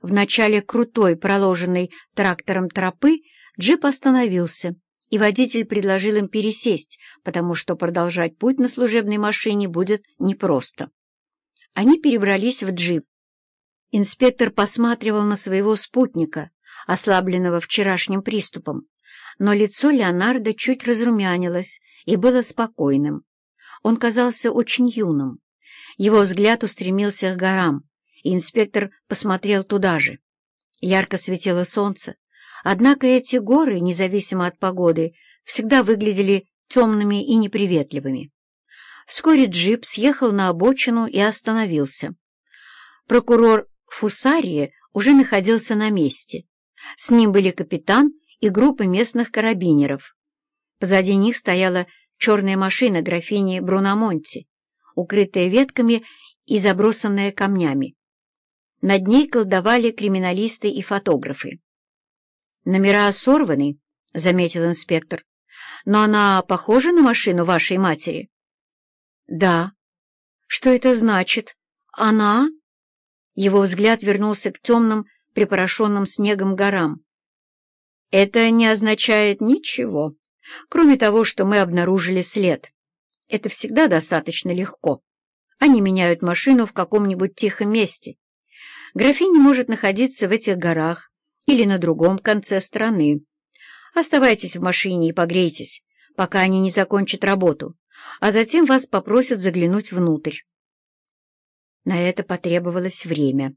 В начале крутой, проложенной трактором тропы, джип остановился, и водитель предложил им пересесть, потому что продолжать путь на служебной машине будет непросто. Они перебрались в джип. Инспектор посматривал на своего спутника, ослабленного вчерашним приступом, но лицо Леонардо чуть разрумянилось и было спокойным. Он казался очень юным. Его взгляд устремился к горам, и инспектор посмотрел туда же. Ярко светило солнце, однако эти горы, независимо от погоды, всегда выглядели темными и неприветливыми. Вскоре джип съехал на обочину и остановился. Прокурор Фусарии уже находился на месте. С ним были капитан и группа местных карабинеров. Позади них стояла черная машина графини Бруномонти, укрытая ветками и забросанная камнями. Над ней колдовали криминалисты и фотографы. «Номера сорваны», — заметил инспектор. «Но она похожа на машину вашей матери?» «Да». «Что это значит? Она?» Его взгляд вернулся к темным, припорошенным снегом горам. «Это не означает ничего, кроме того, что мы обнаружили след. Это всегда достаточно легко. Они меняют машину в каком-нибудь тихом месте, Графиня может находиться в этих горах или на другом конце страны. Оставайтесь в машине и погрейтесь, пока они не закончат работу, а затем вас попросят заглянуть внутрь. На это потребовалось время.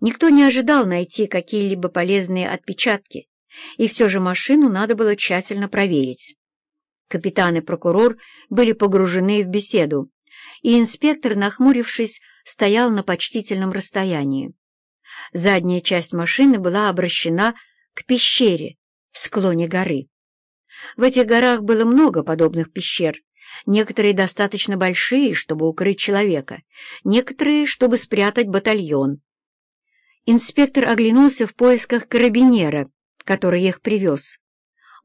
Никто не ожидал найти какие-либо полезные отпечатки, и все же машину надо было тщательно проверить. Капитан и прокурор были погружены в беседу, и инспектор, нахмурившись, стоял на почтительном расстоянии. Задняя часть машины была обращена к пещере в склоне горы. В этих горах было много подобных пещер, некоторые достаточно большие, чтобы укрыть человека, некоторые, чтобы спрятать батальон. Инспектор оглянулся в поисках карабинера, который их привез.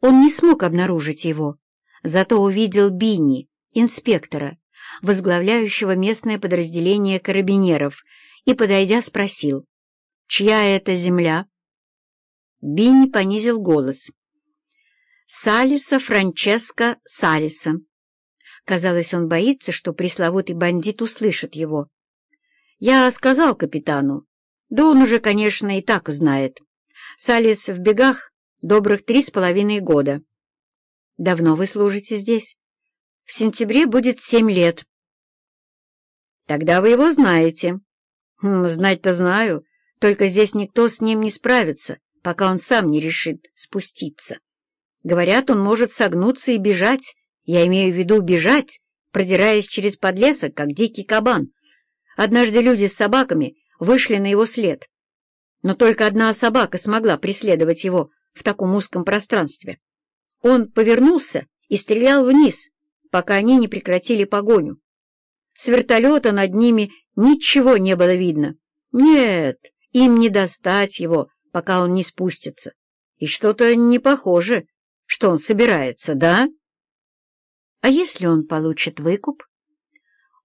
Он не смог обнаружить его, зато увидел Бинни, инспектора, возглавляющего местное подразделение карабинеров, и, подойдя, спросил, «Чья это земля?» Бинни понизил голос. «Салиса Франческо Салиса». Казалось, он боится, что пресловутый бандит услышит его. «Я сказал капитану. Да он уже, конечно, и так знает. Салис в бегах добрых три с половиной года». «Давно вы служите здесь?» В сентябре будет семь лет. Тогда вы его знаете. Хм, Знать-то знаю, только здесь никто с ним не справится, пока он сам не решит спуститься. Говорят, он может согнуться и бежать. Я имею в виду бежать, продираясь через подлесок, как дикий кабан. Однажды люди с собаками вышли на его след. Но только одна собака смогла преследовать его в таком узком пространстве. Он повернулся и стрелял вниз, пока они не прекратили погоню. С вертолета над ними ничего не было видно. Нет, им не достать его, пока он не спустится. И что-то не похоже, что он собирается, да? А если он получит выкуп?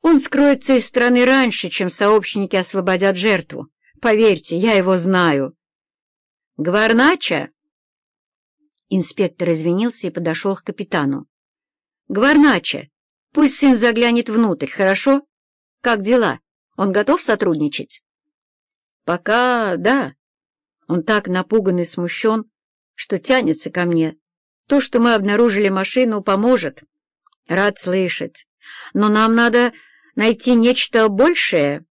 Он скроется из страны раньше, чем сообщники освободят жертву. Поверьте, я его знаю. Гварнача? Инспектор извинился и подошел к капитану. Гварнача, пусть сын заглянет внутрь, хорошо? Как дела? Он готов сотрудничать? Пока да. Он так напуган и смущен, что тянется ко мне. То, что мы обнаружили машину, поможет. Рад слышать. Но нам надо найти нечто большее.